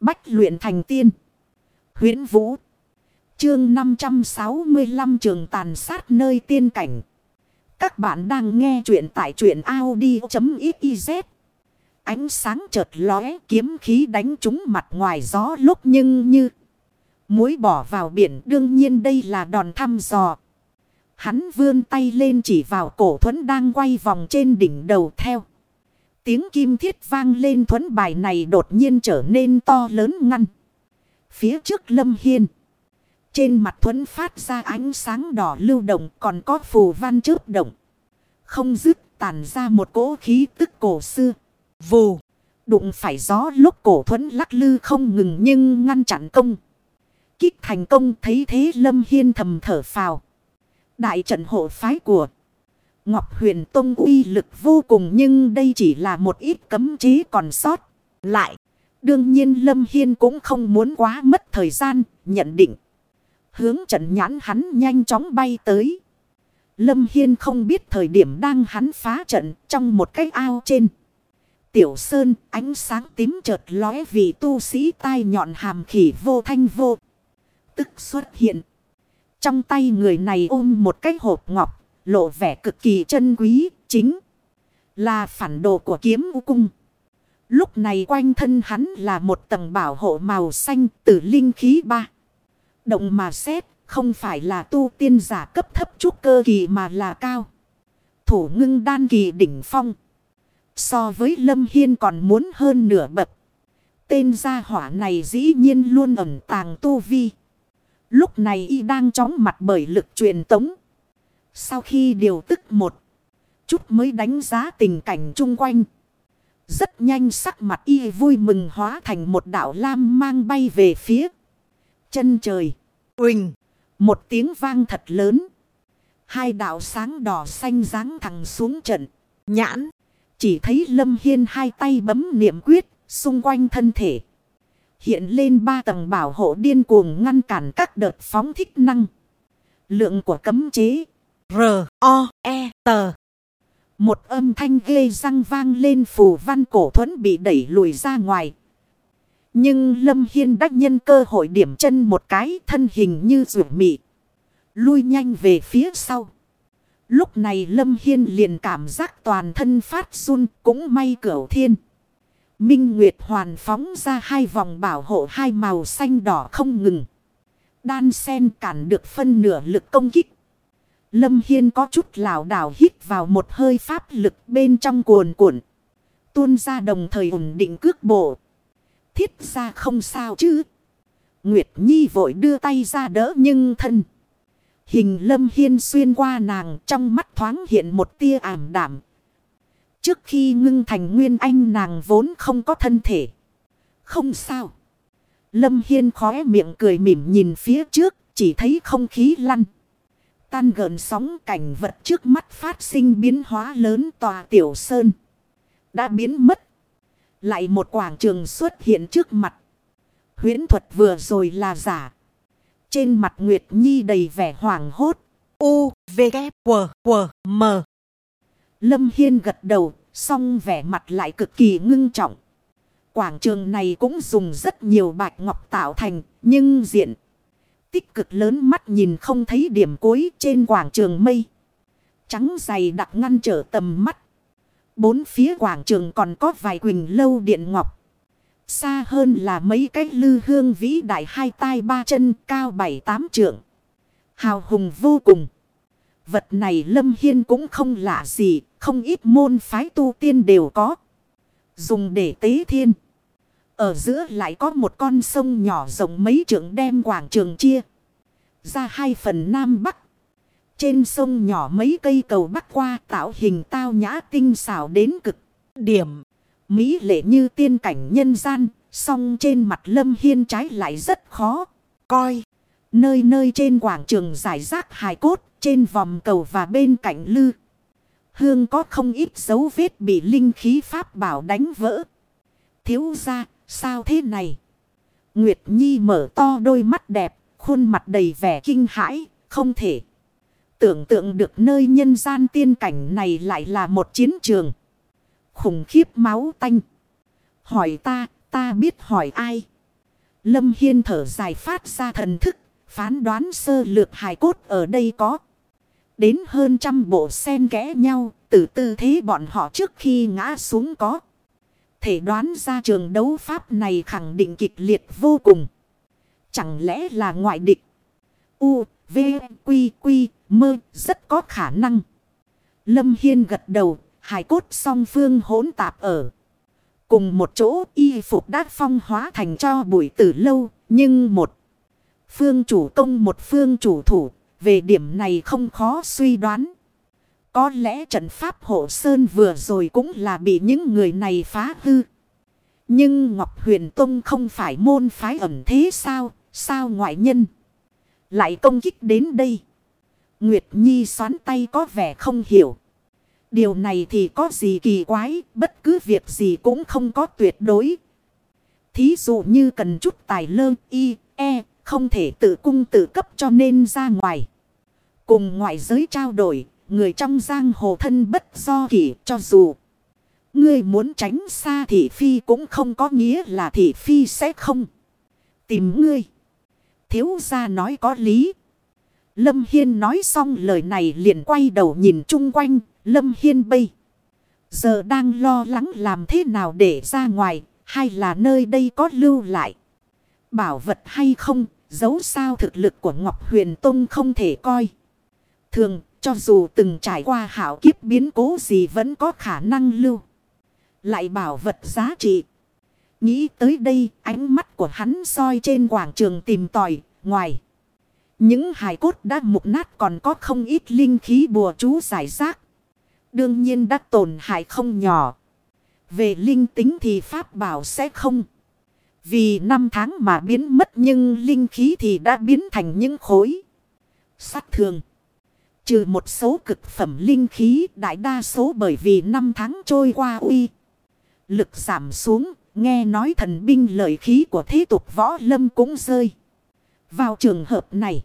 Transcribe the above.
Bách luyện thành tiên. huyễn Vũ. Chương 565 trường tàn sát nơi tiên cảnh. Các bạn đang nghe truyện tại truyện Audi.xyz. Ánh sáng chợt lóe, kiếm khí đánh trúng mặt ngoài gió lúc nhưng như. Muối bỏ vào biển đương nhiên đây là đòn thăm dò. Hắn vươn tay lên chỉ vào cổ thuẫn đang quay vòng trên đỉnh đầu theo. Tiếng kim thiết vang lên thuẫn bài này đột nhiên trở nên to lớn ngăn. Phía trước lâm hiên. Trên mặt thuẫn phát ra ánh sáng đỏ lưu động còn có phù văn chớp động. Không dứt tàn ra một cỗ khí tức cổ xưa. Vù. Đụng phải gió lúc cổ thuẫn lắc lư không ngừng nhưng ngăn chặn công. Kích thành công thấy thế lâm hiên thầm thở phào. Đại trận hộ phái của Ngọc Huyền Tông uy lực vô cùng nhưng đây chỉ là một ít cấm chế còn sót. Lại, đương nhiên Lâm Hiên cũng không muốn quá mất thời gian, nhận định. Hướng trận nhãn hắn nhanh chóng bay tới. Lâm Hiên không biết thời điểm đang hắn phá trận trong một cái ao trên. Tiểu Sơn ánh sáng tím chợt lóe vì tu sĩ tai nhọn hàm khỉ vô thanh vô. Tức xuất hiện. Trong tay người này ôm một cái hộp ngọc lộ vẻ cực kỳ chân quý, chính là phản đồ của kiếm u cung. Lúc này quanh thân hắn là một tầng bảo hộ màu xanh từ linh khí ba. Động mà xét, không phải là tu tiên giả cấp thấp trúc cơ kỳ mà là cao. Thủ ngưng đan kỳ đỉnh phong. So với Lâm Hiên còn muốn hơn nửa bậc. Tên gia hỏa này dĩ nhiên luôn ẩn tàng tu vi. Lúc này y đang chóng mặt bởi lực truyền tống. Sau khi điều tức một, chút mới đánh giá tình cảnh chung quanh. Rất nhanh sắc mặt y vui mừng hóa thành một đạo lam mang bay về phía chân trời. Uỳnh! Một tiếng vang thật lớn. Hai đạo sáng đỏ xanh ráng thẳng xuống trận. Nhãn! Chỉ thấy Lâm Hiên hai tay bấm niệm quyết, xung quanh thân thể. Hiện lên ba tầng bảo hộ điên cuồng ngăn cản các đợt phóng thích năng. Lượng của cấm chế. R-O-E-T. Một âm thanh ghê răng vang lên phù văn cổ thuẫn bị đẩy lùi ra ngoài. Nhưng Lâm Hiên đắc nhân cơ hội điểm chân một cái, thân hình như rượu mị. Lui nhanh về phía sau. Lúc này Lâm Hiên liền cảm giác toàn thân phát run, cũng may cửu thiên. Minh Nguyệt hoàn phóng ra hai vòng bảo hộ hai màu xanh đỏ không ngừng. Đan sen cản được phân nửa lực công kích. Lâm Hiên có chút lảo đảo hít vào một hơi pháp lực bên trong cuồn cuộn. Tuôn ra đồng thời ổn định cước bộ. Thiết ra không sao chứ. Nguyệt Nhi vội đưa tay ra đỡ nhưng thân. Hình Lâm Hiên xuyên qua nàng trong mắt thoáng hiện một tia ảm đảm. Trước khi ngưng thành nguyên anh nàng vốn không có thân thể. Không sao. Lâm Hiên khóe miệng cười mỉm nhìn phía trước, chỉ thấy không khí lăn. Tan gần sóng cảnh vật trước mắt phát sinh biến hóa lớn tòa tiểu sơn. Đã biến mất. Lại một quảng trường xuất hiện trước mặt. huyễn thuật vừa rồi là giả. Trên mặt Nguyệt Nhi đầy vẻ hoảng hốt. U, V, K, W, W, M. Lâm Hiên gật đầu, song vẻ mặt lại cực kỳ ngưng trọng. Quảng trường này cũng dùng rất nhiều bạch ngọc tạo thành, nhưng diện tích cực lớn mắt nhìn không thấy điểm cuối trên quảng trường mây. Trắng dày đặc ngăn trở tầm mắt. Bốn phía quảng trường còn có vài quỳnh lâu điện ngọc. Xa hơn là mấy cái lư hương vĩ đại hai tai ba chân cao bảy tám trượng. Hào hùng vô cùng. Vật này Lâm Hiên cũng không lạ gì, không ít môn phái tu tiên đều có. Dùng để tế thiên. Ở giữa lại có một con sông nhỏ rộng mấy trượng đem quảng trường chia. Ra hai phần nam bắc. Trên sông nhỏ mấy cây cầu bắc qua tạo hình tao nhã tinh xảo đến cực. Điểm. Mỹ lệ như tiên cảnh nhân gian. Song trên mặt lâm hiên trái lại rất khó. Coi. Nơi nơi trên quảng trường giải rác hài cốt. Trên vòng cầu và bên cạnh lư. Hương có không ít dấu vết bị linh khí pháp bảo đánh vỡ. Thiếu ra Sao thế này? Nguyệt Nhi mở to đôi mắt đẹp, khuôn mặt đầy vẻ kinh hãi, không thể. Tưởng tượng được nơi nhân gian tiên cảnh này lại là một chiến trường. Khủng khiếp máu tanh. Hỏi ta, ta biết hỏi ai. Lâm Hiên thở dài phát ra thần thức, phán đoán sơ lược hài cốt ở đây có. Đến hơn trăm bộ sen kẽ nhau, từ tư thế bọn họ trước khi ngã xuống có. Thể đoán ra trường đấu pháp này khẳng định kịch liệt vô cùng. Chẳng lẽ là ngoại địch? U, V, Quy, Quy, Mơ, rất có khả năng. Lâm Hiên gật đầu, hài cốt song phương hỗn tạp ở. Cùng một chỗ y phục đát phong hóa thành cho bụi từ lâu, nhưng một phương chủ công một phương chủ thủ, về điểm này không khó suy đoán. Có lẽ trận pháp hộ sơn vừa rồi cũng là bị những người này phá hư. Nhưng Ngọc Huyền Tông không phải môn phái ẩm thế sao, sao ngoại nhân lại công kích đến đây. Nguyệt Nhi xoắn tay có vẻ không hiểu. Điều này thì có gì kỳ quái, bất cứ việc gì cũng không có tuyệt đối. Thí dụ như cần chút tài lơ y, e, không thể tự cung tự cấp cho nên ra ngoài. Cùng ngoại giới trao đổi, người trong giang hồ thân bất do kỷ cho dù. Ngươi muốn tránh xa thị phi cũng không có nghĩa là thị phi sẽ không tìm ngươi. Thiếu gia nói có lý. Lâm Hiên nói xong lời này liền quay đầu nhìn chung quanh. Lâm Hiên bây. Giờ đang lo lắng làm thế nào để ra ngoài. Hay là nơi đây có lưu lại. Bảo vật hay không. Dấu sao thực lực của Ngọc Huyền Tông không thể coi. Thường cho dù từng trải qua hảo kiếp biến cố gì vẫn có khả năng lưu. Lại bảo vật giá trị. Nghĩ tới đây, ánh mắt của hắn soi trên quảng trường tìm tòi, ngoài. Những hài cốt đã mục nát còn có không ít linh khí bùa chú giải rác. Đương nhiên đã tổn hại không nhỏ. Về linh tính thì pháp bảo sẽ không. Vì năm tháng mà biến mất nhưng linh khí thì đã biến thành những khối. Sát thường. Trừ một số cực phẩm linh khí, đại đa số bởi vì năm tháng trôi qua uy. Lực giảm xuống. Nghe nói thần binh lợi khí của thế tục võ lâm cũng rơi. Vào trường hợp này.